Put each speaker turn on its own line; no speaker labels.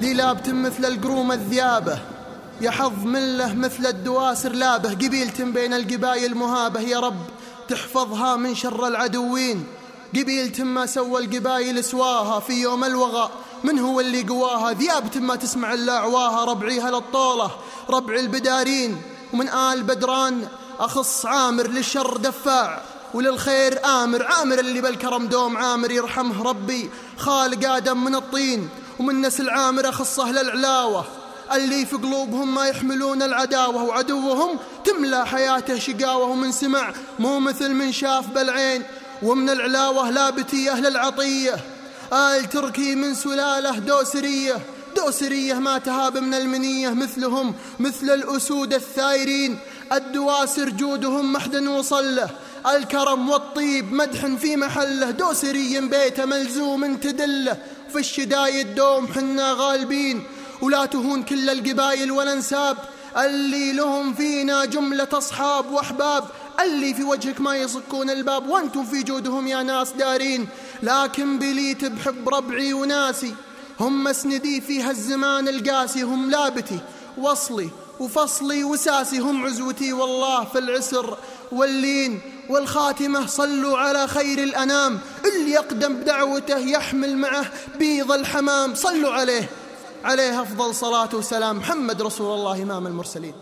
ذي لابت مثل القروم الذيابة. يحظ مله مثل الدواسر لابه. قبيلة بين القبايل مهابة يا رب تحفظها من شر العدوين. قبيلة ما سوى القبايل سواها في يوم الوغى من هو اللي قواها؟ ذيابة ما تسمع إلا عواها ربعيها للطولة. ربع البدارين. ومن آل بدران أخص عامر للشر دفاع. وللخير آمر. عامر اللي بالكرم دوم. عامر يرحمه ربي. خالق آدم من الطين. ومن نسل عامر أخصه للعلاوة اللي في قلوبهم ما يحملون العداوة وعدوهم تملى حياته شقاوة ومن سمع مو مثل من شاف بالعين. ومن العلاوة لابتي أهل العطية آل تركي من سلالة دوسرية. دوسرية ما تهاب من المنية مثلهم مثل الأسود الثايرين. الدواسر جودهم محد وصل له الكرم والطيب مدح في محله. دوسري بيته ملزوم تدله في الشدايد دوم حنا غالبين ولا تهون كل القبايل والانساب اللي لهم فينا جملة أصحاب وأحباب اللي في وجهك ما يصكون الباب. وأنتم في جودهم يا ناس دارين لكن بليت بحب ربعي وناسي. هم مسندي في هالزمان القاسي هم لابتي. وصلي وفصلي وساسي هم عزوتي والله في العسر واللين. والخاتمة صلوا على خير الأنام. اللي يقدم بدعوته يحمل معه بيض الحمام. صلوا عليه. عليه أفضل صلاة وسلام. محمد رسول الله إمام المرسلين.